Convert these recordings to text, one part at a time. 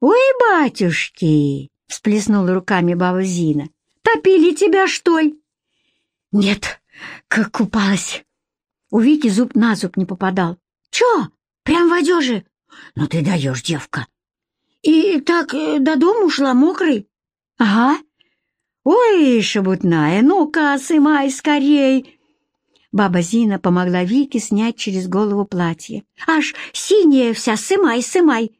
«Ой, батюшки!» — всплеснула руками баба Зина. «Топили тебя, что ли?» «Нет, как купалась». У Вики зуб на зуб не попадал. «Чё? Прям в одежи?» «Ну ты даешь, девка». «И так э, до дома ушла мокрой?» «Ага». «Ой, шебутная, ну-ка, сымай скорей!» Баба Зина помогла Вике снять через голову платье. «Аж синяя вся, сымай, сымай!»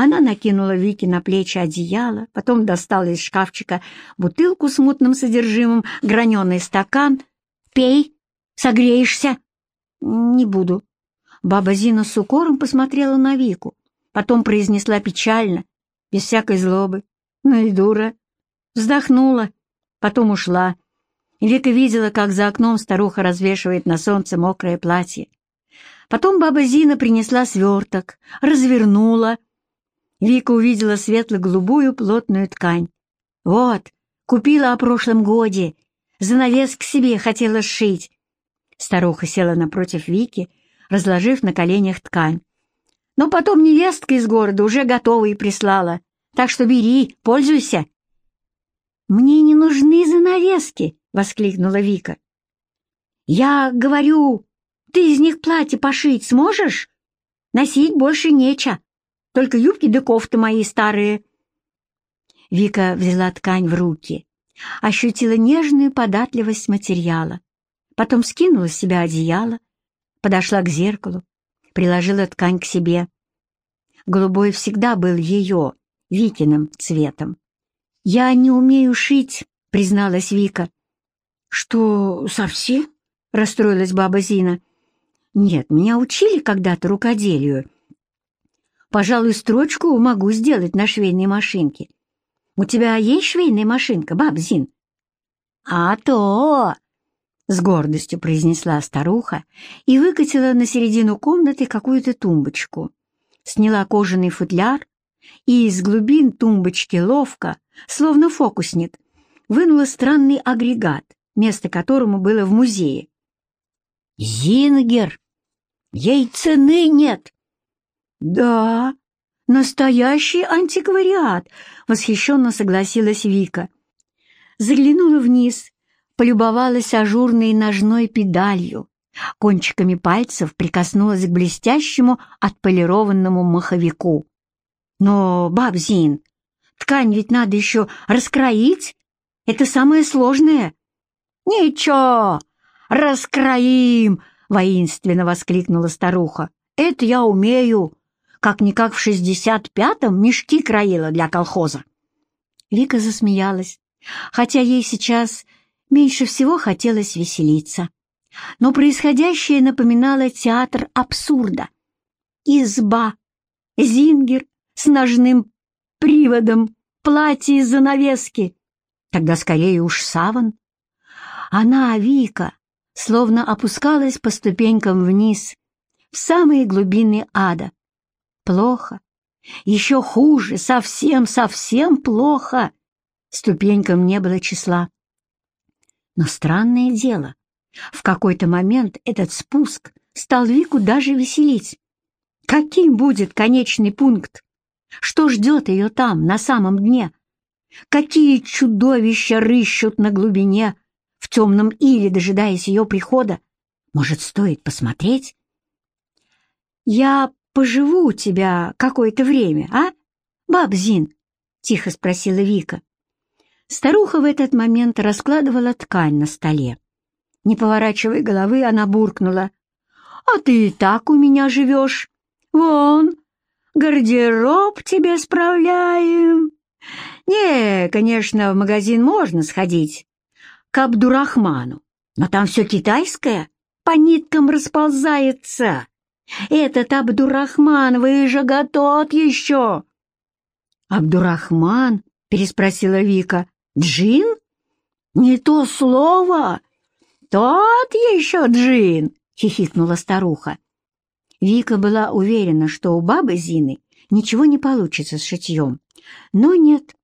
Она накинула Вике на плечи одеяло, потом достала из шкафчика бутылку с мутным содержимым, граненый стакан. «Пей, согреешься?» «Не буду». Баба Зина с укором посмотрела на Вику, потом произнесла печально, без всякой злобы. «Ну и дура!» Вздохнула, потом ушла. Вика видела, как за окном старуха развешивает на солнце мокрое платье. Потом баба Зина принесла сверток, развернула, Вика увидела светло-голубую плотную ткань. «Вот, купила о прошлом годе. Занавес к себе хотела сшить». Старуха села напротив Вики, разложив на коленях ткань. «Но потом невестка из города уже готова и прислала. Так что бери, пользуйся». «Мне не нужны занавески!» — воскликнула Вика. «Я говорю, ты из них платье пошить сможешь? Носить больше нечего только юбки да кофты мои старые». Вика взяла ткань в руки, ощутила нежную податливость материала, потом скинула с себя одеяло, подошла к зеркалу, приложила ткань к себе. Голубой всегда был ее, Викиным, цветом. «Я не умею шить», — призналась Вика. «Что, совсем?» — расстроилась баба Зина. «Нет, меня учили когда-то рукоделию, Пожалуй, строчку могу сделать на швейной машинке. У тебя есть швейная машинка, баб Зин? А то! С гордостью произнесла старуха и выкатила на середину комнаты какую-то тумбочку. Сняла кожаный футляр и из глубин тумбочки ловко, словно фокусник, вынула странный агрегат, место которому было в музее. «Зингер! Ей цены нет!» «Да, настоящий антиквариат!» — восхищенно согласилась Вика. Заглянула вниз, полюбовалась ажурной ножной педалью, кончиками пальцев прикоснулась к блестящему отполированному маховику. «Но, бабзин, ткань ведь надо еще раскроить, это самое сложное». «Ничего, раскроим!» — воинственно воскликнула старуха. «Это я умею как-никак в шестьдесят пятом мешки краила для колхоза. Вика засмеялась, хотя ей сейчас меньше всего хотелось веселиться. Но происходящее напоминало театр абсурда. Изба, зингер с ножным приводом, платье из занавески. Тогда скорее уж саван. Она, Вика, словно опускалась по ступенькам вниз, в самые глубины ада, Плохо. Еще хуже, совсем-совсем плохо. Ступенькам не было числа. Но странное дело, в какой-то момент этот спуск стал Вику даже веселить. Каким будет конечный пункт? Что ждет ее там, на самом дне? Какие чудовища рыщут на глубине, в темном иле, дожидаясь ее прихода? Может, стоит посмотреть? «Я поживу у тебя какое-то время, а, баб Зин?» — тихо спросила Вика. Старуха в этот момент раскладывала ткань на столе. Не поворачивая головы, она буркнула. «А ты и так у меня живешь. Вон, гардероб тебе справляем. Не, конечно, в магазин можно сходить, к Абдурахману, но там все китайское, по ниткам расползается. Этот Абдурахман выжига тот еще!» «Абдурахман?» — переспросила Вика. «Джин? Не то слово!» «Тот еще джин!» — хихикнула старуха. Вика была уверена, что у бабы Зины ничего не получится с шитьем. Но нет.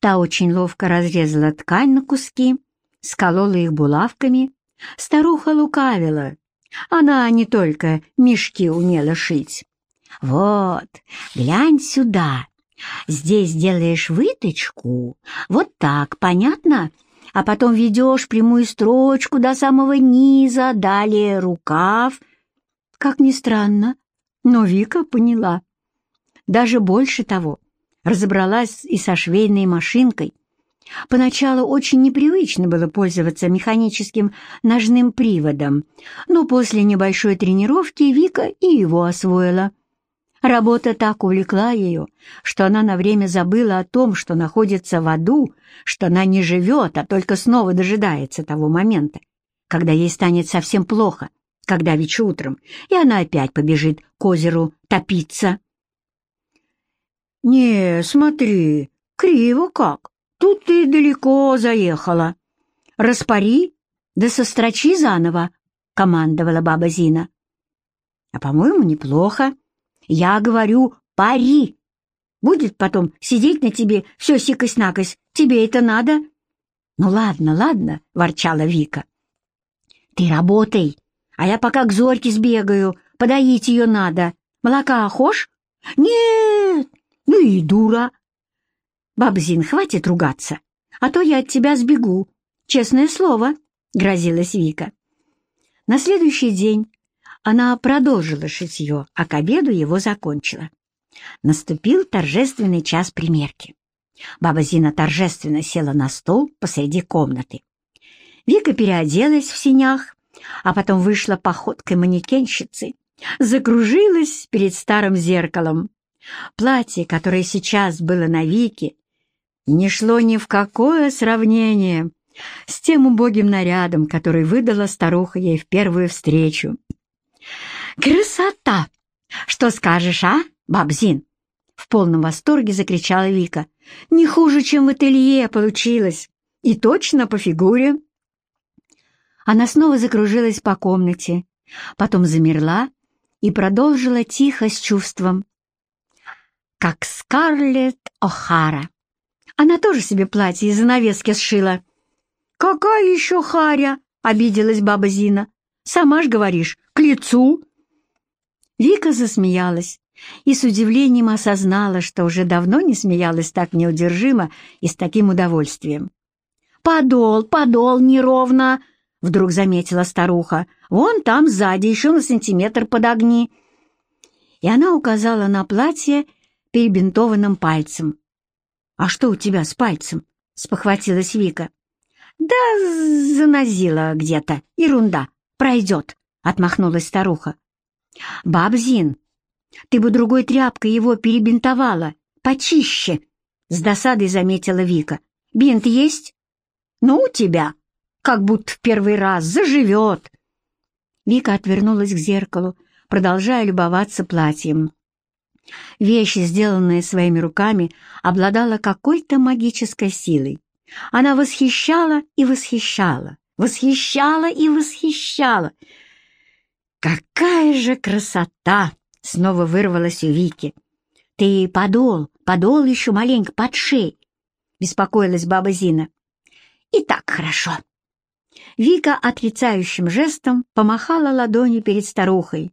Та очень ловко разрезала ткань на куски, сколола их булавками. Старуха лукавила, она не только мешки умела шить. Вот, глянь сюда. Здесь делаешь выточку. Вот так, понятно? А потом ведешь прямую строчку до самого низа, далее рукав. Как ни странно, но Вика поняла. Даже больше того, разобралась и со швейной машинкой. Поначалу очень непривычно было пользоваться механическим ножным приводом, но после небольшой тренировки Вика и его освоила. Работа так увлекла ее, что она на время забыла о том, что находится в аду, что она не живет, а только снова дожидается того момента, когда ей станет совсем плохо, когда ведь утром, и она опять побежит к озеру топиться. «Не, смотри, криво как, тут ты далеко заехала. Распари, да сострочи заново», — командовала баба Зина. «А, по-моему, неплохо», я говорю, пари. Будет потом сидеть на тебе все сикость-накость. Тебе это надо? Ну ладно, ладно, ворчала Вика. Ты работай, а я пока к Зорьке сбегаю. Подоить ее надо. Молока хошь? Нет, ну и дура. Бабзин, хватит ругаться, а то я от тебя сбегу. Честное слово, грозилась Вика. На следующий день она продолжила шитье, а к обеду его закончила. Наступил торжественный час примерки. Баба Зина торжественно села на стол посреди комнаты. Вика переоделась в синях, а потом вышла походкой манекенщицы, закружилась перед старым зеркалом. Платье, которое сейчас было на Вике, не шло ни в какое сравнение с тем убогим нарядом, который выдала старуха ей в первую встречу. «Красота! Что скажешь, а, бабзин?» В полном восторге закричала Вика. «Не хуже, чем в ателье получилось. И точно по фигуре». Она снова закружилась по комнате, потом замерла и продолжила тихо с чувством. Как Скарлетт О'Хара. Она тоже себе платье из занавески сшила. «Какая еще Харя?» — обиделась баба Зина. «Сама ж говоришь, к лицу!» Вика засмеялась и с удивлением осознала, что уже давно не смеялась так неудержимо и с таким удовольствием. «Подол, подол неровно!» — вдруг заметила старуха. «Вон там сзади, еще на сантиметр подогни!» И она указала на платье перебинтованным пальцем. «А что у тебя с пальцем?» — спохватилась Вика. «Да занозила где-то. Ерунда. Пройдет», — отмахнулась старуха. «Бабзин, ты бы другой тряпкой его перебинтовала, почище!» С досадой заметила Вика. «Бинт есть?» «Ну, у тебя, как будто в первый раз, заживет!» Вика отвернулась к зеркалу, продолжая любоваться платьем. Вещь, сделанная своими руками, обладала какой-то магической силой. Она восхищала и восхищала, восхищала и восхищала, «Какая же красота!» — снова вырвалась у Вики. «Ты подол, подол еще маленько под шеей!» — беспокоилась баба Зина. «И так хорошо!» Вика отрицающим жестом помахала ладонью перед старухой.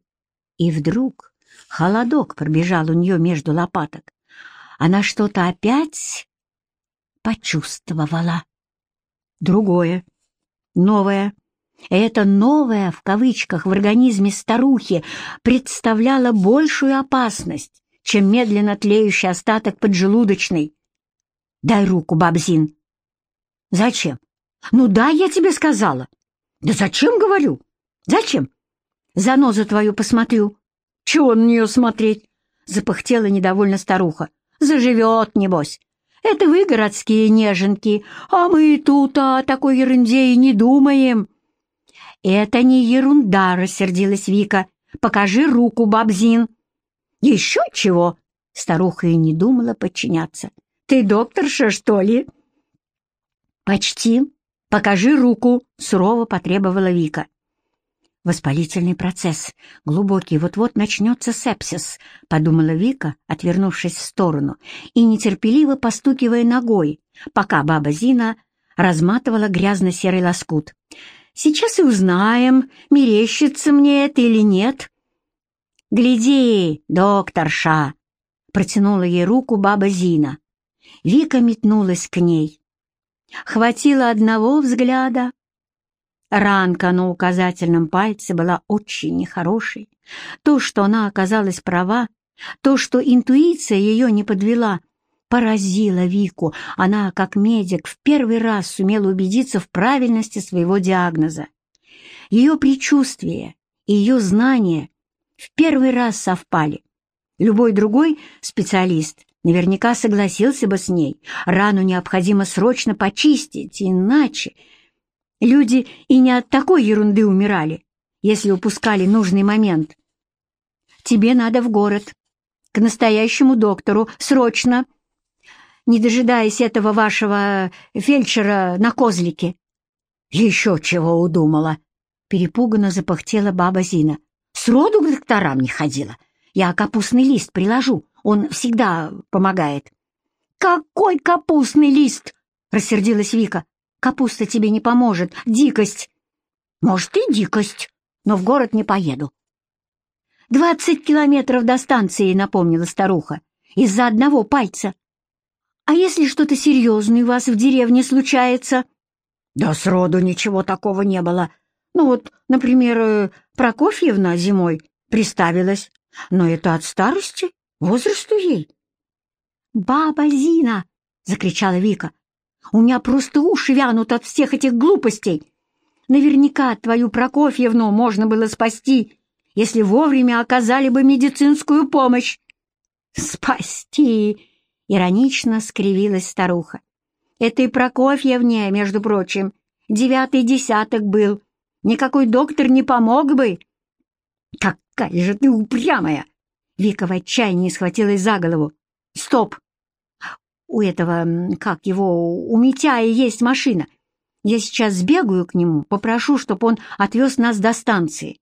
И вдруг холодок пробежал у нее между лопаток. Она что-то опять почувствовала. Другое, новое, это «новое» в кавычках в организме старухи представляло большую опасность, чем медленно тлеющий остаток поджелудочной. «Дай руку, бабзин». «Зачем?» «Ну да, я тебе сказала». «Да зачем, говорю?» «Зачем?» «Занозу твою посмотрю». «Чего на нее смотреть?» Запыхтела недовольно старуха. «Заживет, небось. Это вы, городские неженки, а мы тут о такой ерунде и не думаем». «Это не ерунда», — рассердилась Вика. «Покажи руку, бабзин». «Еще чего?» — старуха и не думала подчиняться. «Ты докторша, что ли?» «Почти. Покажи руку», — сурово потребовала Вика. «Воспалительный процесс. Глубокий. Вот-вот начнется сепсис», — подумала Вика, отвернувшись в сторону и нетерпеливо постукивая ногой, пока баба Зина разматывала грязно-серый лоскут. Сейчас и узнаем, мерещится мне это или нет. «Гляди, докторша!» — протянула ей руку баба Зина. Вика метнулась к ней. Хватило одного взгляда. Ранка на указательном пальце была очень нехорошей. То, что она оказалась права, то, что интуиция ее не подвела, поразило Вику. Она, как медик, в первый раз сумела убедиться в правильности своего диагноза. Ее предчувствие и ее знания в первый раз совпали. Любой другой специалист наверняка согласился бы с ней. Рану необходимо срочно почистить, иначе... Люди и не от такой ерунды умирали, если упускали нужный момент. Тебе надо в город, к настоящему доктору, срочно, не дожидаясь этого вашего фельдшера на козлике. Еще чего удумала, перепуганно запахтела баба Зина. Сроду к докторам не ходила. Я капустный лист приложу, он всегда помогает. «Какой капустный лист?» — рассердилась Вика. «Капуста тебе не поможет, дикость». «Может, и дикость, но в город не поеду». «Двадцать километров до станции», — напомнила старуха, — «из-за одного пальца». «А если что-то серьезное у вас в деревне случается?» «Да сроду ничего такого не было. Ну вот, например, э, Прокофьевна зимой приставилась, но это от старости, возрасту ей. «Баба Зина!» — закричала Вика. «У меня просто уши вянут от всех этих глупостей. Наверняка твою Прокофьевну можно было спасти, если вовремя оказали бы медицинскую помощь». «Спасти!» — иронично скривилась старуха. «Это и Прокофьевне, между прочим, девятый десяток был, Никакой доктор не помог бы. Какая же ты упрямая! Вика в отчаянии схватилась за голову. Стоп! У этого, как его, у Митяя есть машина. Я сейчас сбегаю к нему, попрошу, чтобы он отвез нас до станции.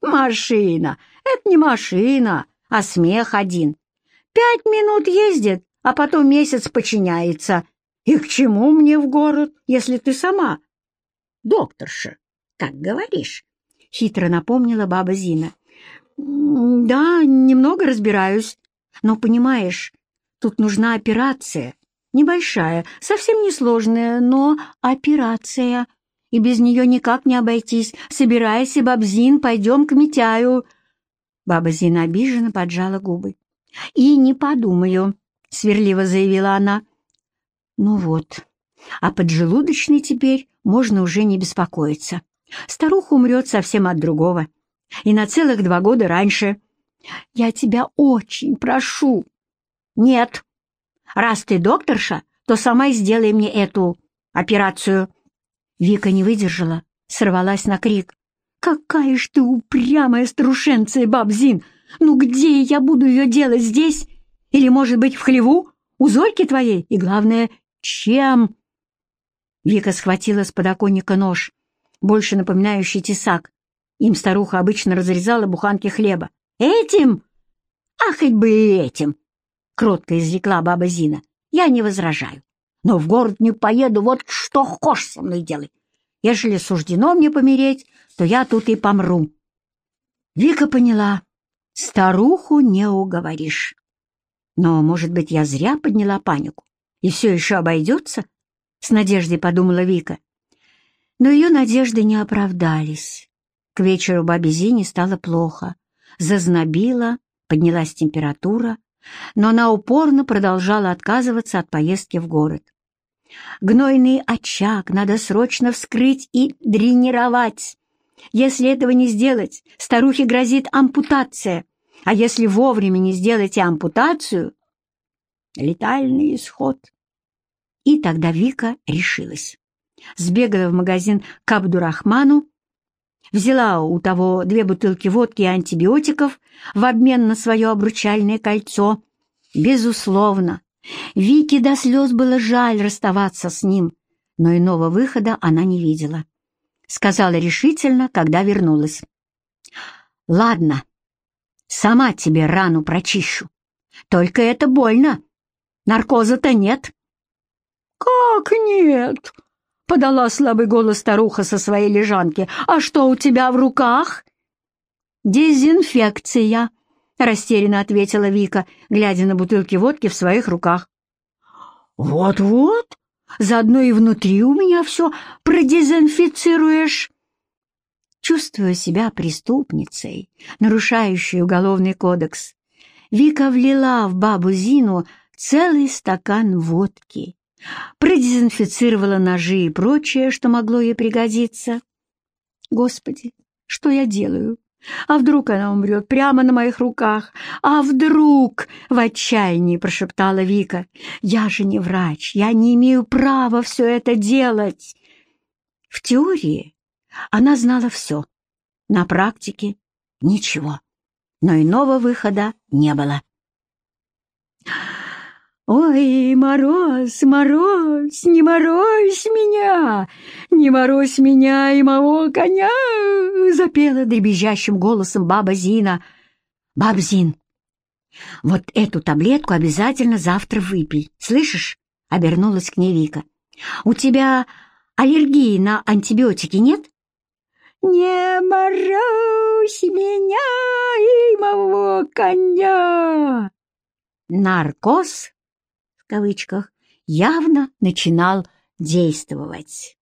Машина! Это не машина, а смех один. Пять минут ездит, а потом месяц подчиняется. И к чему мне в город, если ты сама? Докторша, как говоришь», — хитро напомнила баба Зина. «Да, немного разбираюсь. Но, понимаешь, тут нужна операция. Небольшая, совсем несложная, но операция. И без нее никак не обойтись. Собирайся, бабзин, пойдем к Митяю». Баба Зина обиженно поджала губы. «И не подумаю», — свирливо заявила она. «Ну вот, а поджелудочный теперь можно уже не беспокоиться. Старуха умрет совсем от другого. И на целых два года раньше. Я тебя очень прошу. Нет. Раз ты докторша, то сама сделай мне эту операцию. Вика не выдержала, сорвалась на крик. «Какая ж ты упрямая старушенция, бабзин! Ну где я буду ее делать, здесь? Или, может быть, в хлеву? У Зольки твоей? И главное, чем?» Вика схватила с подоконника нож больше напоминающий тесак. Им старуха обычно разрезала буханки хлеба. «Этим? А хоть бы и этим!» — кротко изрекла баба Зина. «Я не возражаю. Но в город не поеду, вот что хочешь со мной делай. Ежели суждено мне помереть, то я тут и помру». Вика поняла. Старуху не уговоришь. Но, может быть, я зря подняла панику, и все еще обойдется? С надеждой подумала Вика. Но ее надежды не оправдались. К вечеру бабе Зине стало плохо. Зазнобила, поднялась температура, но она упорно продолжала отказываться от поездки в город. Гнойный очаг надо срочно вскрыть и дренировать. Если этого не сделать, старухе грозит ампутация, а если вовремя не сделать ампутацию — летальный исход. И тогда Вика решилась сбегала в магазин к Абдурахману, взяла у того две бутылки водки и антибиотиков в обмен на свое обручальное кольцо. Безусловно, Вике до слез было жаль расставаться с ним, но иного выхода она не видела. Сказала решительно, когда вернулась. «Ладно, сама тебе рану прочищу. Только это больно. Наркоза-то нет». «Как нет?» — подала слабый голос старуха со своей лежанки. «А что у тебя в руках?» «Дезинфекция», — растерянно ответила Вика, глядя на бутылки водки в своих руках. «Вот-вот, заодно и внутри у меня все продезинфицируешь». Чувствуя себя преступницей, нарушающей уголовный кодекс, Вика влила в бабу Зину целый стакан водки, продезинфицировала ножи и прочее, что могло ей пригодиться. Господи, что я делаю? А вдруг она умрет прямо на моих руках? А вдруг? В отчаянии прошептала Вика. Я же не врач, я не имею права все это делать. В теории она знала все, на практике ничего, но иного выхода не было. «Ой, мороз, мороз, не морозь меня, не морозь меня и моего коня!» запела дребезжащим голосом баба Зина. «Баб Зин, вот эту таблетку обязательно завтра выпей, слышишь?» — обернулась к ней Вика. «У тебя аллергии на антибиотики нет?» «Не морозь меня и моего коня!» Наркоз в кавычках, явно начинал действовать.